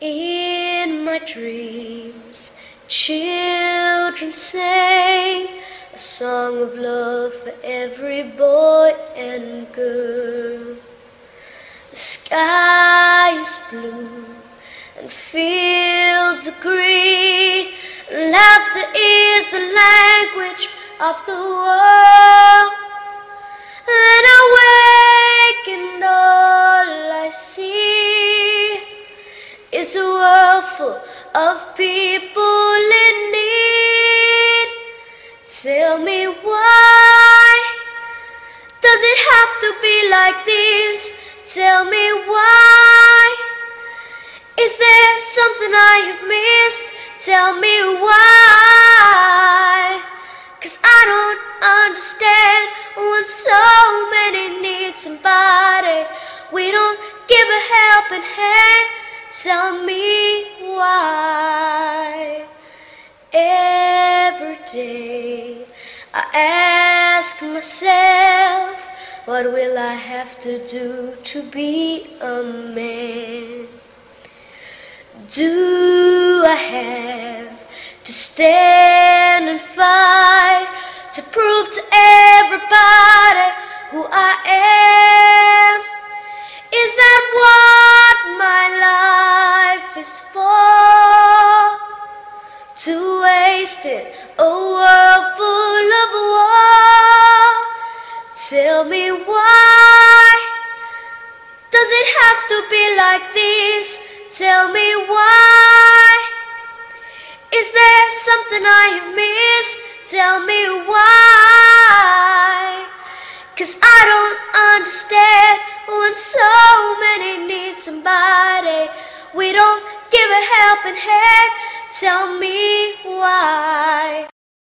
In my dreams, children sang a song of love for every boy and girl. The sky is blue and fields are green. Laughter is the language of the world. of people in need. Tell me why does it have to be like this? Tell me why. Is there something I have missed? Tell me why. Cause I don't understand when so many need somebody. We don't give a helping hand. day. I ask myself, what will I have to do to be a man? Do I have to stand and fight to prove to everybody who I am? Is that what my life is for? To waste it full of war. Tell me why does it have to be like this? Tell me why. Is there something I have missed? Tell me why. Cause I don't understand when so many need somebody. We don't give a helping hand. Tell me